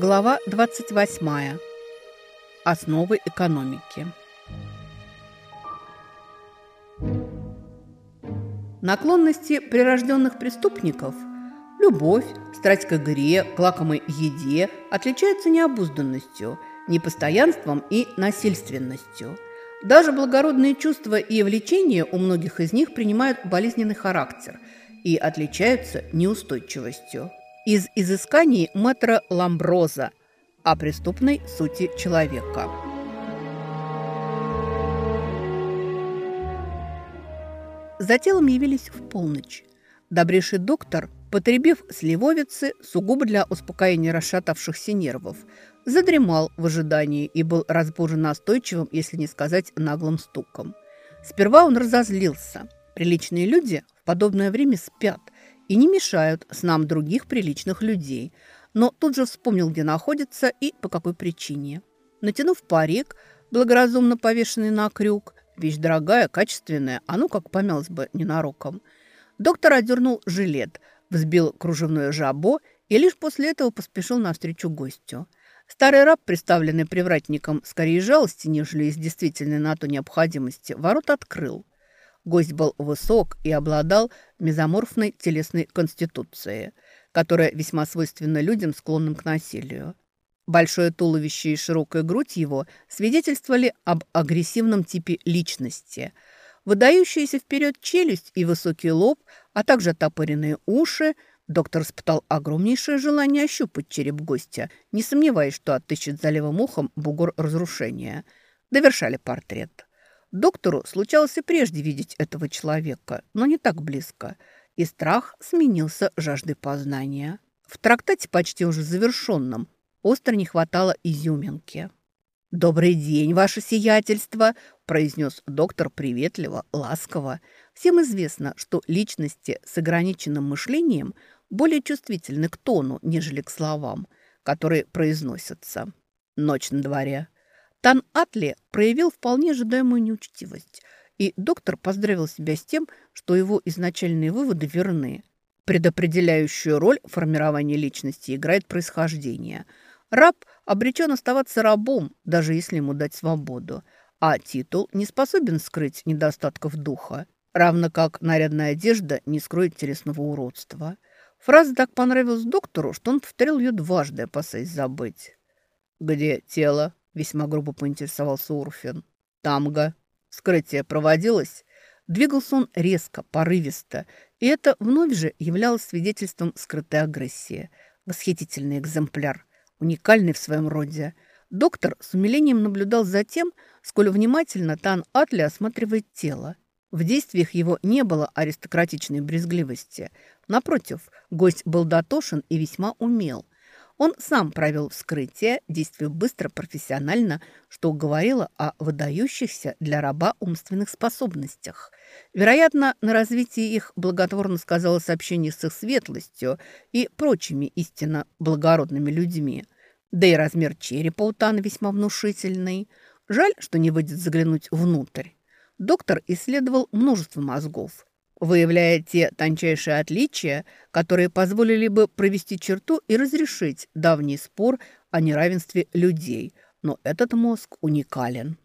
Глава 28. Основы экономики. Наклонности прирожденных преступников – любовь, страсть к игре, к лакомой еде – отличаются необузданностью, непостоянством и насильственностью. Даже благородные чувства и влечения у многих из них принимают болезненный характер и отличаются неустойчивостью из изысканий мэтра Ламброза о преступной сути человека. За телом явились в полночь. Добрейший доктор, потребив сливовицы сугубо для успокоения расшатавшихся нервов, задремал в ожидании и был разбужен настойчивым, если не сказать наглым стуком. Сперва он разозлился. Приличные люди в подобное время спят – и не мешают с нам других приличных людей. Но тут же вспомнил, где находится и по какой причине. Натянув парик, благоразумно повешенный на крюк, вещь дорогая, качественная, а ну как помялась бы ненароком. Доктор одернул жилет, взбил кружевное жабо и лишь после этого поспешил навстречу гостю. Старый раб, представленный привратником скорее жалости, нежели из действительной на то необходимости, ворот открыл. Гость был высок и обладал мезоморфной телесной конституцией, которая весьма свойственна людям, склонным к насилию. Большое туловище и широкая грудь его свидетельствовали об агрессивном типе личности. Выдающаяся вперед челюсть и высокий лоб, а также топоренные уши – Доктор испытал огромнейшее желание ощупать череп гостя, не сомневаясь, что отыщет за левым ухом бугор разрушения. Довершали портрет. Доктору случалось и прежде видеть этого человека, но не так близко, и страх сменился жаждой познания. В трактате, почти уже завершенном, остро не хватало изюминки. «Добрый день, ваше сиятельство!» – произнес доктор приветливо, ласково. Всем известно, что личности с ограниченным мышлением более чувствительны к тону, нежели к словам, которые произносятся. Ночь на дворе – Тан Атли проявил вполне ожидаемую неучтивость, и доктор поздравил себя с тем, что его изначальные выводы верны. Предопределяющую роль в формировании личности играет происхождение. Раб обречен оставаться рабом, даже если ему дать свободу, а титул не способен скрыть недостатков духа, равно как нарядная одежда не скроет телесного уродства. Фраза так понравилась доктору, что он повторил ее дважды, опасаясь забыть. «Где тело?» Весьма грубо поинтересовался Урфин. Тамга. Скрытие проводилось? Двигался он резко, порывисто, и это вновь же являлось свидетельством скрытой агрессии. Восхитительный экземпляр, уникальный в своем роде. Доктор с умилением наблюдал за тем, сколь внимательно Тан Атли осматривает тело. В действиях его не было аристократичной брезгливости. Напротив, гость был дотошен и весьма умел. Он сам провел вскрытие, действуя быстро, профессионально, что говорило о выдающихся для раба умственных способностях. Вероятно, на развитии их благотворно сказалось общение с их светлостью и прочими истинно благородными людьми. Да и размер черепа у Тана весьма внушительный. Жаль, что не выйдет заглянуть внутрь. Доктор исследовал множество мозгов – выявляя те тончайшие отличия, которые позволили бы провести черту и разрешить давний спор о неравенстве людей. Но этот мозг уникален.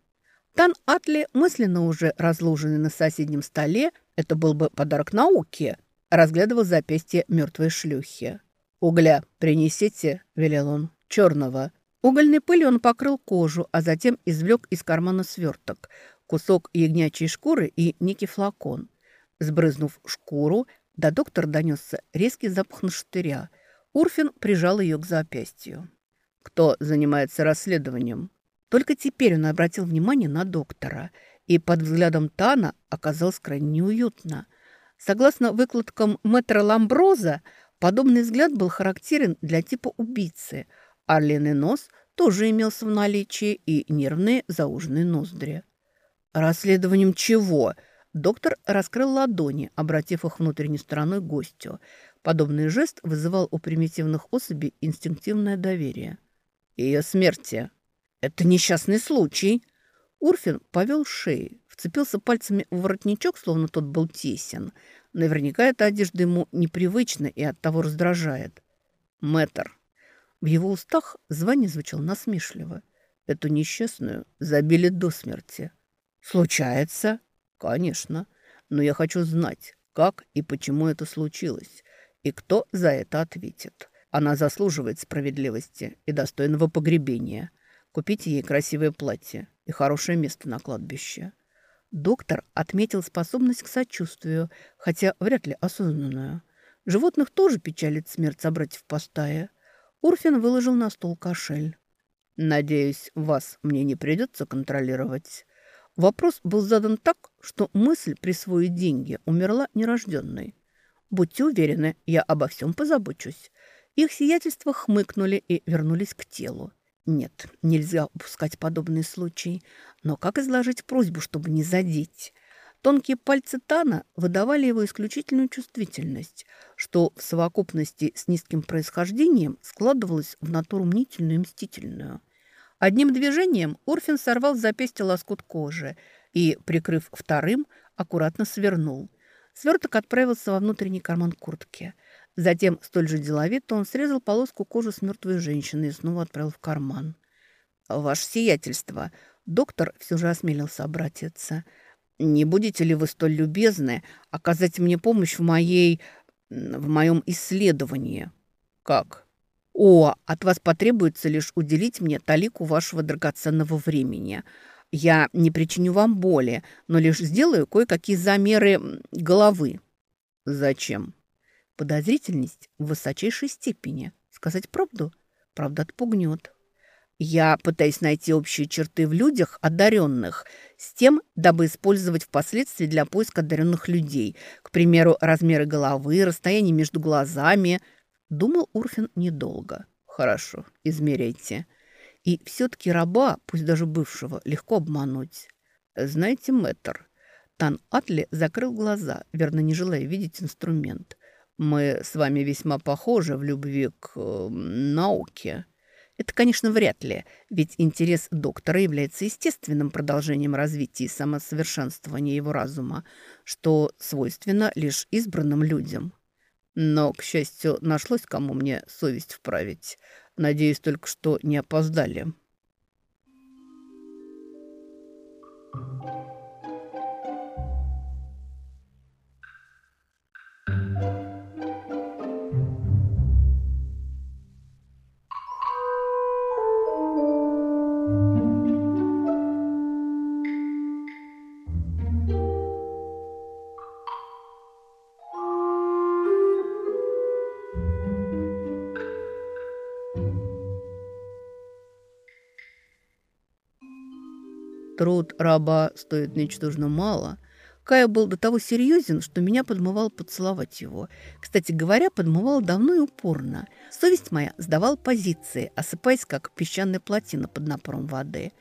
Тан Атли, мысленно уже разложенный на соседнем столе, это был бы подарок науке, разглядывал запястье мертвой шлюхи. «Угля принесите», — велел он, — «черного». Угольной пылью он покрыл кожу, а затем извлек из кармана сверток, кусок ягнячьей шкуры и некий флакон. Сбрызнув шкуру, до доктора донесся резкий запах на штыря. Урфин прижал ее к запястью. «Кто занимается расследованием?» Только теперь он обратил внимание на доктора, и под взглядом Тана оказалось крайне неуютно. Согласно выкладкам мэтра Ламброза, подобный взгляд был характерен для типа убийцы. Орлиный нос тоже имелся в наличии и нервные зауженные ноздри. «Расследованием чего?» Доктор раскрыл ладони, обратив их внутренней стороной гостю. Подобный жест вызывал у примитивных особей инстинктивное доверие. «Ее смерти. Это несчастный случай». Урфин повел шеей, вцепился пальцами в воротничок, словно тот был тесен. Наверняка эта одежда ему непривычна и оттого раздражает. «Мэтр». В его устах звание звучало насмешливо. Эту несчастную забили до смерти. Случается? Конечно. Но я хочу знать, как и почему это случилось, и кто за это ответит. Она заслуживает справедливости и достойного погребения. Купите ей красивое платье и хорошее место на кладбище. Доктор отметил способность к сочувствию, хотя вряд ли осознанную. Животных тоже печалит смерть собратьев по стае. Урфин выложил на стол кошель. «Надеюсь, вас мне не придется контролировать». Вопрос был задан так, что мысль присвоить деньги умерла нерожденной. «Будьте уверены, я обо всем позабочусь». Их сиятельства хмыкнули и вернулись к телу. Нет, нельзя упускать подобный случай. Но как изложить просьбу, чтобы не задеть? Тонкие пальцы Тана выдавали его исключительную чувствительность, что в совокупности с низким происхождением складывалось в натуру мнительную и мстительную. Одним движением Орфин сорвал с запястья лоскут кожи и, прикрыв вторым, аккуратно свернул. Сверток отправился во внутренний карман куртки – Затем, столь же деловито, он срезал полоску кожи с мертвой женщины и снова отправил в карман. «Ваше сиятельство!» Доктор все же осмелился обратиться. «Не будете ли вы столь любезны оказать мне помощь в моей... в моем исследовании?» «Как?» «О, от вас потребуется лишь уделить мне талику вашего драгоценного времени. Я не причиню вам боли, но лишь сделаю кое-какие замеры головы». «Зачем?» Подозрительность в высочайшей степени. Сказать правду? Правда отпугнет. Я пытаюсь найти общие черты в людях, одаренных, с тем, дабы использовать впоследствии для поиска одаренных людей. К примеру, размеры головы, расстояние между глазами. Думал Урфин недолго. Хорошо, измеряйте. И все-таки раба, пусть даже бывшего, легко обмануть. Знаете, мэтр, Тан Атли закрыл глаза, верно не желая видеть инструмент. Мы с вами весьма похожи в любви к э, науке. Это, конечно, вряд ли, ведь интерес доктора является естественным продолжением развития и самосовершенствования его разума, что свойственно лишь избранным людям. Но, к счастью, нашлось, кому мне совесть вправить. Надеюсь только, что не опоздали. Thank you. Труд раба стоит ничтожно мало. Кая был до того серьезен, что меня подмывал поцеловать его. Кстати говоря, подмывал давно и упорно. Совесть моя сдавала позиции, осыпаясь, как песчаная плотина под напором воды.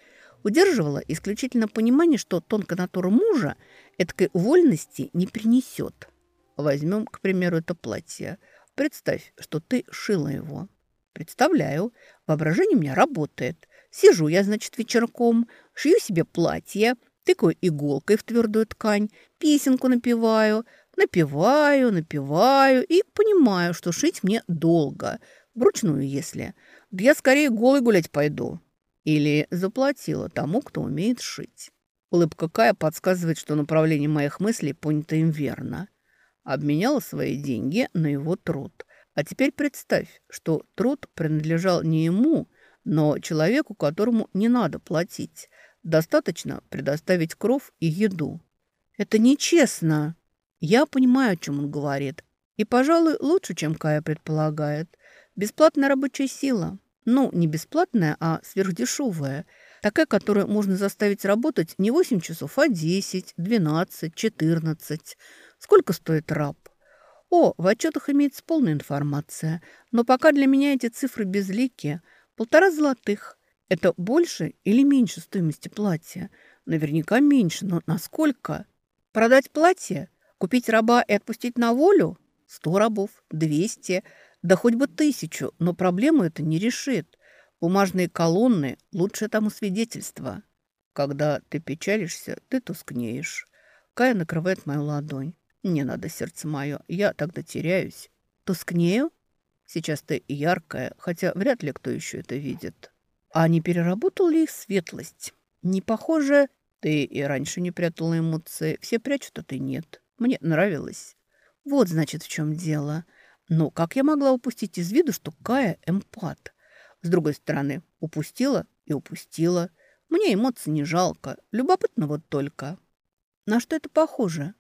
Удерживала исключительно понимание, что тонкая натура мужа этой увольности не принесет. Возьмем, к примеру, это платье. Представь, что ты шила его. Представляю. Воображение у меня работает. Сижу я, значит, вечерком, шью себе платье, тыкаю иголкой в твердую ткань, песенку напеваю, напеваю, напеваю и понимаю, что шить мне долго, вручную если. Да я скорее голой гулять пойду. Или заплатила тому, кто умеет шить. Улыбка Кая подсказывает, что направление моих мыслей понято им верно. Обменяла свои деньги на его труд. А теперь представь, что труд принадлежал не ему, но человеку, которому не надо платить, достаточно предоставить кров и еду. Это нечестно. Я понимаю, о чем он говорит. И, пожалуй, лучше, чем Кая предполагает. Бесплатная рабочая сила. Ну, не бесплатная, а сверхдешевая. Такая, которую можно заставить работать не 8 часов, а 10, 12, 14. Сколько стоит раб? О, в отчетах имеется полная информация. Но пока для меня эти цифры безликие – Полтора золотых. Это больше или меньше стоимости платья? Наверняка меньше, но насколько? Продать платье? Купить раба и отпустить на волю? Сто рабов, двести, да хоть бы тысячу, но проблему это не решит. Бумажные колонны – лучшее тому свидетельство. Когда ты печалишься, ты тускнеешь. Кая накрывает мою ладонь. Не надо, сердце мое, я тогда теряюсь. Тускнею? Сейчас ты яркая, хотя вряд ли кто еще это видит. А не переработал ли их светлость? Не похоже... Ты и раньше не прятала эмоции. Все прячут, а ты нет. Мне нравилось. Вот, значит, в чем дело. Но как я могла упустить из виду, что Кая эмпат? С другой стороны, упустила и упустила. Мне эмоций не жалко. Любопытно вот только. На что это похоже?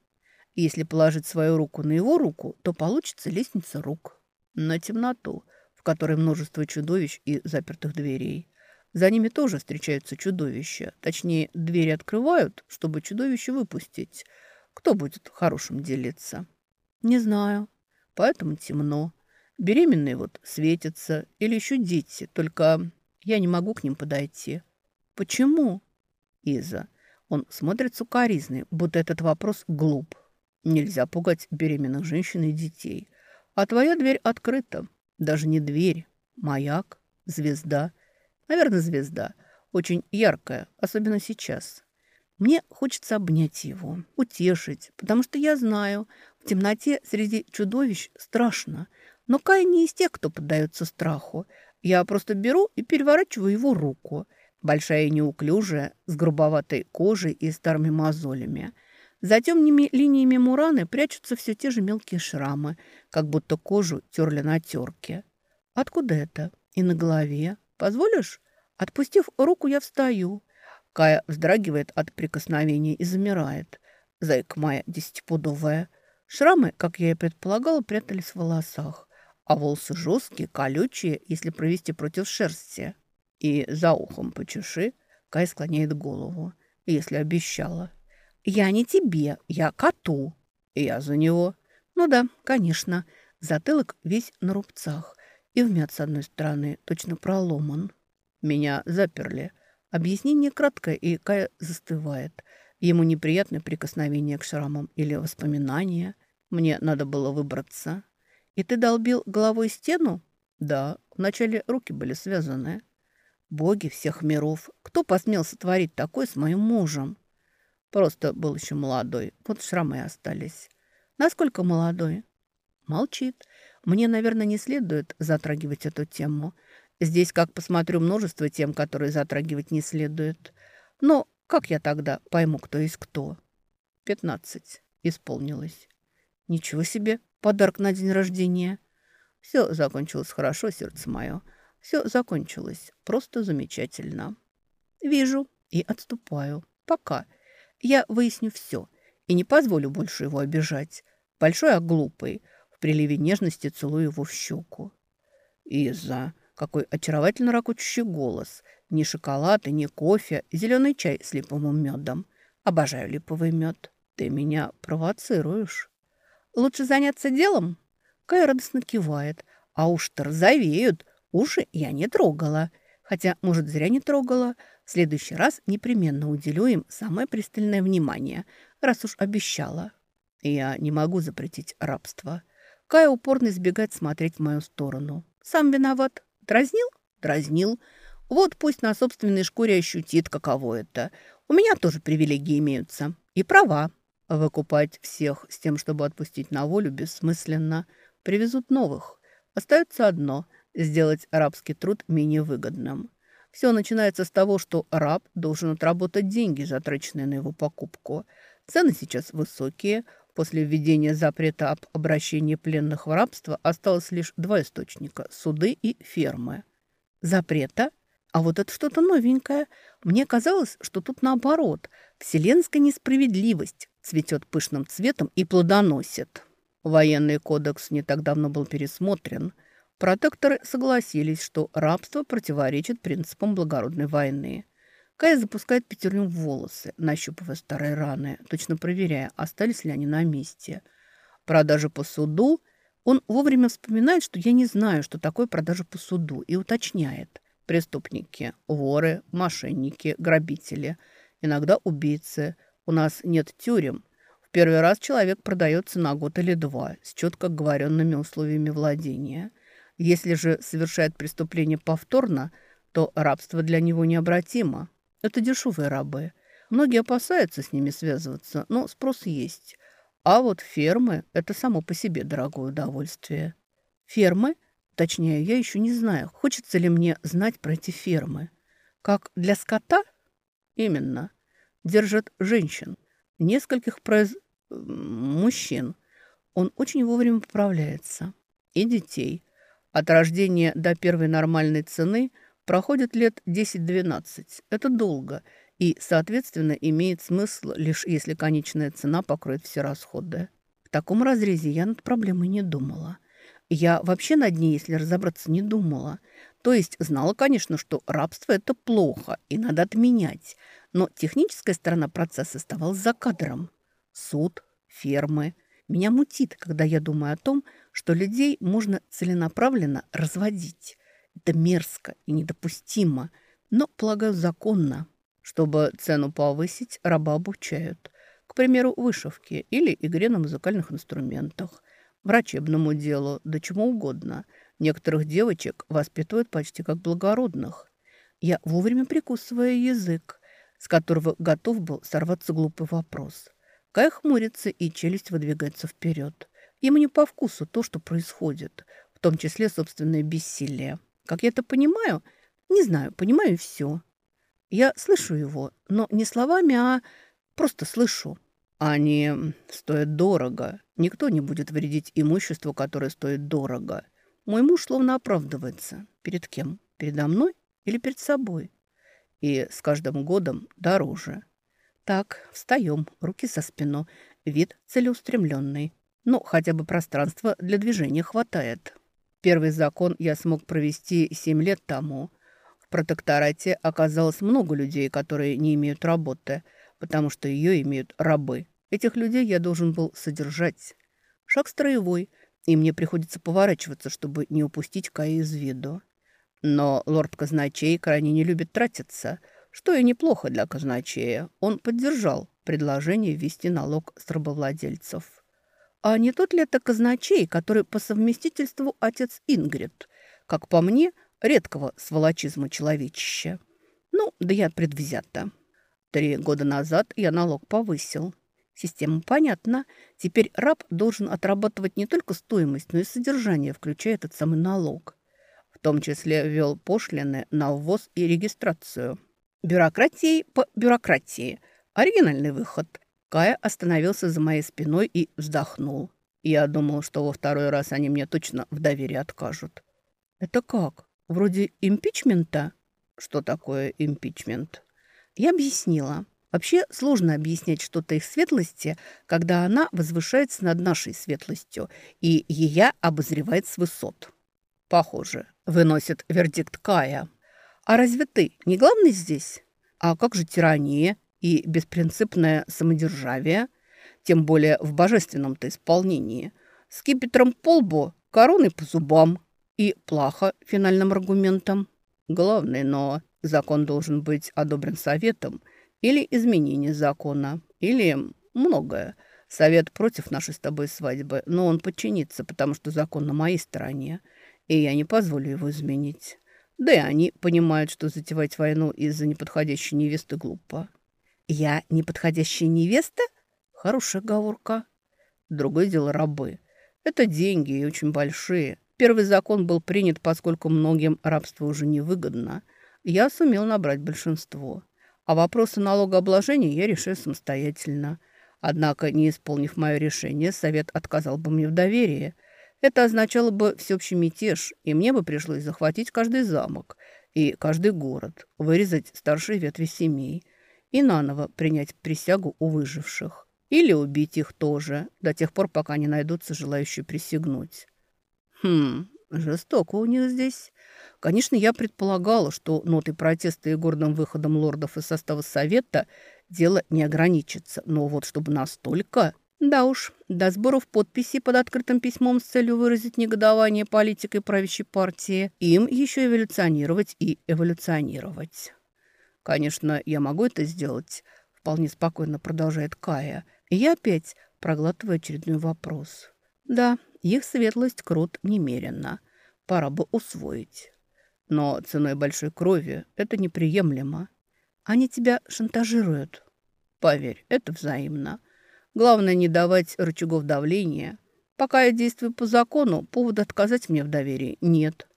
Если положить свою руку на его руку, то получится лестница рук. На темноту, в которой множество чудовищ и запертых дверей. За ними тоже встречаются чудовища. Точнее, двери открывают, чтобы чудовище выпустить. Кто будет хорошим делиться? Не знаю. Поэтому темно. Беременные вот светятся. Или еще дети. Только я не могу к ним подойти. Почему? Иза. Он смотрит сукоризный, будто этот вопрос глуп. Нельзя пугать беременных женщин и детей. А твоя дверь открыта. Даже не дверь. Маяк. Звезда. Наверное, звезда. Очень яркая, особенно сейчас. Мне хочется обнять его, утешить, потому что я знаю, в темноте среди чудовищ страшно. Но Кай не из тех, кто поддается страху. Я просто беру и переворачиваю его руку. Большая и неуклюжая, с грубоватой кожей и старыми мозолями. За темными линиями мураны прячутся все те же мелкие шрамы, как будто кожу терли на терке. Откуда это? И на голове, Позволишь? Отпустив руку, я встаю. Кая вздрагивает от прикосновения и замирает. Зайка моя десятипудовая. Шрамы, как я и предполагала, прятались в волосах. А волосы жесткие, колючие, если провести против шерсти. И за ухом почеши. Кая склоняет голову. Если обещала. «Я не тебе, я коту». «Я за него». «Ну да, конечно». Затылок весь на рубцах и вмят с одной стороны, точно проломан. Меня заперли. Объяснение краткое, и Кая застывает. Ему неприятное прикосновение к шрамам или воспоминания. Мне надо было выбраться. И ты долбил головой стену? Да, вначале руки были связаны. Боги всех миров, кто посмел сотворить такое с моим мужем? Просто был еще молодой, вот шрамы остались. Насколько молодой? Молчит. Мне, наверное, не следует затрагивать эту тему. Здесь, как посмотрю, множество тем, которые затрагивать не следует. Но как я тогда пойму, кто есть кто? Пятнадцать. Исполнилось. Ничего себе, подарок на день рождения. Все закончилось хорошо, сердце мое. Все закончилось просто замечательно. Вижу и отступаю. Пока. Я выясню все и не позволю больше его обижать. Большой, а глупый – приливе нежности целую его в щеку. «Иза, какой очаровательно ракочущий голос! Ни шоколад и ни кофе, зеленый чай с липовым медом. Обожаю липовый мед. Ты меня провоцируешь. Лучше заняться делом?» Кай радостно кивает. «А уж-то розовеют. Уши я не трогала. Хотя, может, зря не трогала. В следующий раз непременно уделю им самое пристальное внимание, раз уж обещала. Я не могу запретить рабство». Кая упорно избегает смотреть в мою сторону. Сам виноват. Дразнил? Дразнил. Вот пусть на собственной шкуре ощутит, каково это. У меня тоже привилегии имеются. И права. Выкупать всех с тем, чтобы отпустить на волю, бессмысленно. Привезут новых. Остается одно – сделать рабский труд менее выгодным. Все начинается с того, что раб должен отработать деньги, затраченные на его покупку. Цены сейчас высокие – После введения запрета об обращении пленных в рабство осталось лишь два источника – суды и фермы. Запрета? А вот это что-то новенькое. Мне казалось, что тут наоборот. Вселенская несправедливость цветет пышным цветом и плодоносит. Военный кодекс не так давно был пересмотрен. Протекторы согласились, что рабство противоречит принципам благородной войны – Кая запускает пятерню в волосы, нащупывая старые раны, точно проверяя, остались ли они на месте. Продажа по суду. Он вовремя вспоминает, что я не знаю, что такое продажа по суду, и уточняет. Преступники, воры, мошенники, грабители, иногда убийцы. У нас нет тюрем. В первый раз человек продается на год или два с четко оговоренными условиями владения. Если же совершает преступление повторно, то рабство для него необратимо. Это дешевые рабы. Многие опасаются с ними связываться, но спрос есть. А вот фермы – это само по себе дорогое удовольствие. Фермы? Точнее, я еще не знаю, хочется ли мне знать про эти фермы. Как для скота? Именно. Держат женщин. Нескольких произ... мужчин. Он очень вовремя поправляется. И детей. От рождения до первой нормальной цены проходит лет 10-12. Это долго. И, соответственно, имеет смысл, лишь если конечная цена покроет все расходы. В таком разрезе я над проблемой не думала. Я вообще над ней, если разобраться, не думала. То есть знала, конечно, что рабство – это плохо и надо отменять. Но техническая сторона процесса оставалась за кадром. Суд, фермы. Меня мутит, когда я думаю о том, что людей можно целенаправленно разводить. Это мерзко и недопустимо, но, полагаю, законно. Чтобы цену повысить, раба обучают. К примеру, вышивке или игре на музыкальных инструментах врачебному делу, да чему угодно. Некоторых девочек воспитывают почти как благородных. Я вовремя прикусываю язык, с которого готов был сорваться глупый вопрос. Кай хмурится, и челюсть выдвигается вперед. Ему не по вкусу то, что происходит, в том числе собственное бессилие. Как я это понимаю? Не знаю, понимаю все. Я слышу его, но не словами, а просто слышу. Они стоят дорого. Никто не будет вредить имуществу, которое стоит дорого. Мой муж словно оправдывается. Перед кем? Передо мной или перед собой? И с каждым годом дороже. Так, встаем, руки за спину, вид целеустремленный. Ну, хотя бы пространства для движения хватает. Первый закон я смог провести семь лет тому. В протекторате оказалось много людей, которые не имеют работы, потому что ее имеют рабы. Этих людей я должен был содержать. Шаг строевой, и мне приходится поворачиваться, чтобы не упустить Кая из виду. Но лорд Казначей крайне не любит тратиться, что и неплохо для казначея. Он поддержал предложение ввести налог с рабовладельцев. А не тот ли это казначей, который по совместительству отец Ингрид? Как по мне, редкого сволочизма человечища. Ну, да я предвзята. Три года назад я налог повысил. Система понятна. Теперь раб должен отрабатывать не только стоимость, но и содержание, включая этот самый налог. В том числе ввел пошлины на ввоз и регистрацию. Бюрократией по бюрократии. Оригинальный выход. Кая остановился за моей спиной и вздохнул. Я думал, что во второй раз они мне точно в доверии откажут. Это как? Вроде импичмента? Что такое импичмент? Я объяснила. Вообще сложно объяснять что-то их светлости, когда она возвышается над нашей светлостью и ее обозревает с высот. Похоже, выносит вердикт Кая. А разве ты не главный здесь? А как же тирания и беспринципное самодержавие? Тем более в божественном-то исполнении. Скипетром по лбу, короной по зубам и плаха финальным аргументом. Главный, но закон должен быть одобрен советом – или изменение закона. Или многое. Совет против нашей с тобой свадьбы, но он подчинится, потому что закон на моей стороне, и я не позволю его изменить. Да и они понимают, что затевать войну из-за неподходящей невесты глупо. Я неподходящая невеста? Хорошая оговорка. Другое дело рабы. Это деньги и очень большие. Первый закон был принят, поскольку многим рабство уже невыгодно. Я сумел набрать большинство. А вопросы налогообложения я решаю самостоятельно. Однако, не исполнив мое решение, совет отказал бы мне в доверии. Это означало бы всеобщий мятеж, и мне бы пришлось захватить каждый замок и каждый город, вырезать старшие ветви семей и наново принять присягу у выживших. Или убить их тоже, до тех пор, пока не найдутся желающие присягнуть. Хм, жестоко у них здесь. Конечно, я предполагала, что нотой протеста и гордым выходом лордов из состава совета дело не ограничится. Но вот чтобы настолько... Да уж, до сборов подписей под открытым письмом с целью выразить негодование политикой правящей партии, им еще эволюционировать и эволюционировать. Конечно, я могу это сделать, вполне спокойно продолжает Кая. И я опять проглатываю очередной вопрос. Да, их светлость крут немерено. Пора бы усвоить. Но ценой большой крови это неприемлемо. Они тебя шантажируют. Поверь, это взаимно. Главное не давать рычагов давления. Пока я действую по закону, повода отказать мне в доверии нет.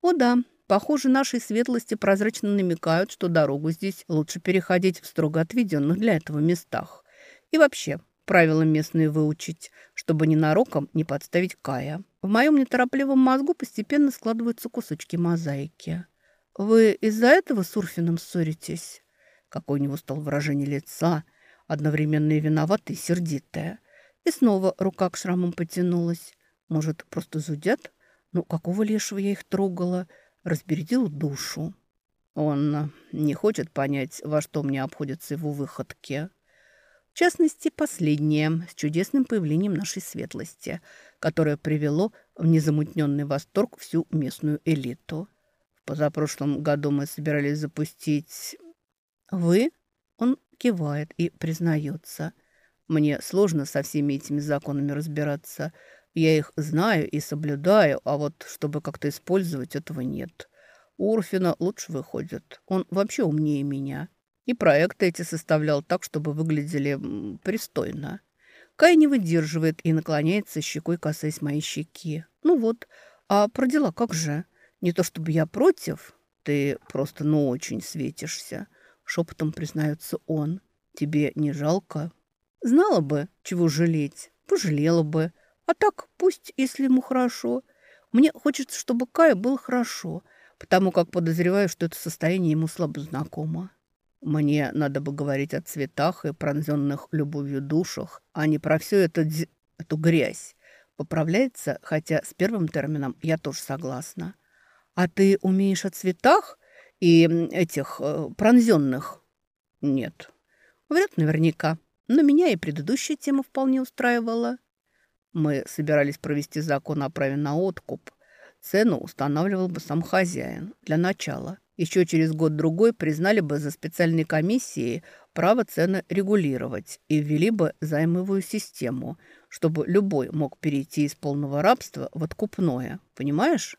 О да, похоже, нашей светлости прозрачно намекают, что дорогу здесь лучше переходить в строго отведенных для этого местах. И вообще, правила местные выучить, чтобы ненароком не подставить Кая. В моем неторопливом мозгу постепенно складываются кусочки мозаики. «Вы из-за этого с Урфином ссоритесь?» Какое у него стало выражение лица, одновременно и виноватое, и сердитое. И снова рука к шрамам потянулась. Может, просто зудят? Ну, какого лешего я их трогала? Разбередил душу. Он не хочет понять, во что мне обходятся его выходки. В частности, последнее, с чудесным появлением нашей светлости, которое привело в незамутненный восторг всю местную элиту. В позапрошлом году мы собирались запустить... Вы? Он кивает и признается. Мне сложно со всеми этими законами разбираться. Я их знаю и соблюдаю, а вот чтобы как-то использовать, этого нет. У Урфина лучше выходит. Он вообще умнее меня. И проекты эти составлял так, чтобы выглядели пристойно. Кай не выдерживает и наклоняется щекой, касаясь моей щеки. Ну вот, а про дела как же? Не то чтобы я против, ты просто ну очень светишься. Шепотом признается он. Тебе не жалко? Знала бы, чего жалеть, пожалела бы. А так, пусть, если ему хорошо. Мне хочется, чтобы Кая был хорошо, потому как подозреваю, что это состояние ему слабо знакомо. Мне надо бы говорить о цветах и пронзенных любовью душах, а не про всю эту, эту грязь. Поправляется, хотя с первым термином я тоже согласна. А ты умеешь о цветах и этих э, пронзенных? Нет. Вряд наверняка. Но меня и предыдущая тема вполне устраивала. Мы собирались провести закон о праве на откуп. Цену устанавливал бы сам хозяин для начала – еще через год-другой признали бы за специальной комиссией право цены регулировать и ввели бы займовую систему, чтобы любой мог перейти из полного рабства в откупное. Понимаешь?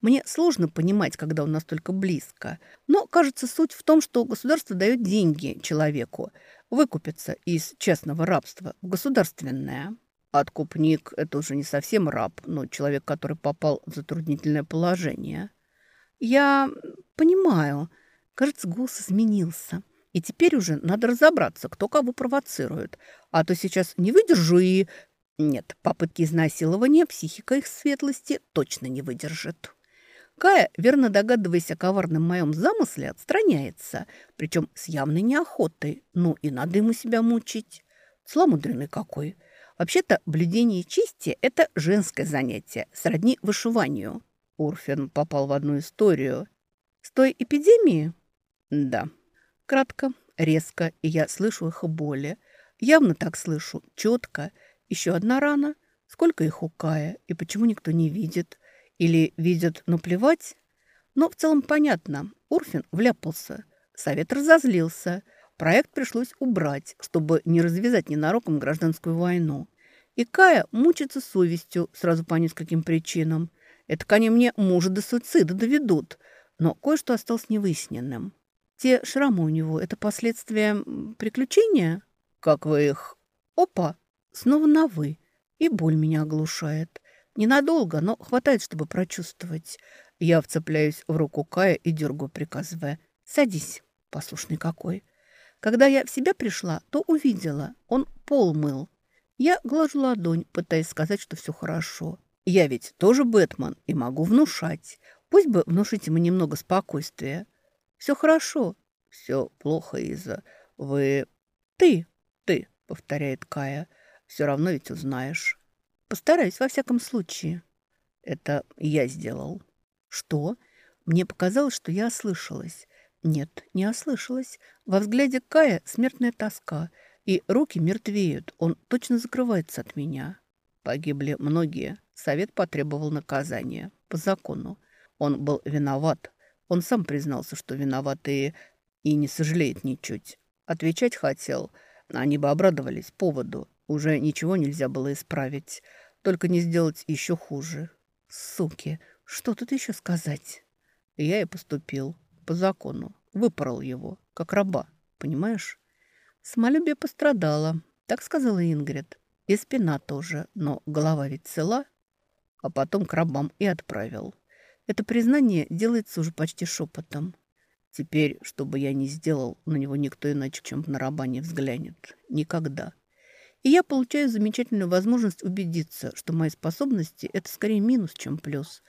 Мне сложно понимать, когда он настолько близко. Но, кажется, суть в том, что государство дает деньги человеку выкупиться из частного рабства в государственное. Откупник – это уже не совсем раб, но человек, который попал в затруднительное положение. Я «Понимаю. Кажется, голос изменился. И теперь уже надо разобраться, кто кого провоцирует. А то сейчас не выдержу и... Нет, попытки изнасилования психика их светлости точно не выдержит». Кая, верно догадываясь о коварном моем замысле, отстраняется, причем с явной неохотой. Ну и надо ему себя мучить. Сломудренный какой. Вообще-то блюдение чести – это женское занятие, сродни вышиванию. Урфин попал в одну историю с той эпидемии? Да. Кратко, резко, и я слышу их боли. Явно так слышу, четко. Еще одна рана. Сколько их у Кая, и почему никто не видит? Или видят, но плевать? Но в целом понятно. Урфин вляпался. Совет разозлился. Проект пришлось убрать, чтобы не развязать ненароком гражданскую войну. И Кая мучится совестью сразу по нескольким причинам. Это они мне мужа до суицида доведут – но кое-что осталось невыясненным. Те шрамы у него – это последствия приключения? Как вы их? Опа! Снова на «вы». И боль меня оглушает. Ненадолго, но хватает, чтобы прочувствовать. Я вцепляюсь в руку Кая и дергаю, приказывая. «Садись, послушный какой». Когда я в себя пришла, то увидела. Он пол мыл. Я глажу ладонь, пытаясь сказать, что все хорошо. Я ведь тоже Бэтмен и могу внушать. Пусть бы внушите мне немного спокойствия. Все хорошо. Все плохо, Иза. Вы... Ты, ты, повторяет Кая. Все равно ведь узнаешь. Постараюсь во всяком случае. Это я сделал. Что? Мне показалось, что я ослышалась. Нет, не ослышалась. Во взгляде Кая смертная тоска, и руки мертвеют. Он точно закрывается от меня. Погибли многие. Совет потребовал наказания. По закону. Он был виноват. Он сам признался, что виноват и, и не сожалеет ничуть. Отвечать хотел. Они бы обрадовались поводу. Уже ничего нельзя было исправить. Только не сделать еще хуже. Суки, что тут еще сказать? Я и поступил. По закону. Выпорол его, как раба. Понимаешь? Самолюбие пострадало. Так сказала Ингрид. И спина тоже, но голова ведь цела. А потом к рабам и отправил. Это признание делается уже почти шепотом. Теперь, что бы я ни сделал, на него никто иначе, чем на раба не взглянет. Никогда. И я получаю замечательную возможность убедиться, что мои способности – это скорее минус, чем плюс.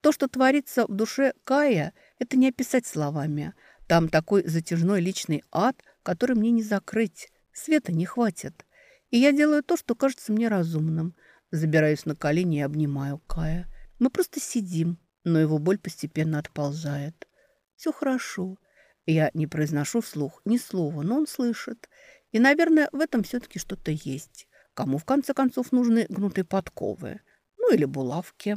То, что творится в душе Кая, это не описать словами. Там такой затяжной личный ад, который мне не закрыть. Света не хватит. И я делаю то, что кажется мне разумным. Забираюсь на колени и обнимаю Кая. Мы просто сидим, но его боль постепенно отползает. Все хорошо. Я не произношу вслух ни слова, но он слышит. И, наверное, в этом все-таки что-то есть. Кому, в конце концов, нужны гнутые подковы? Ну, или булавки.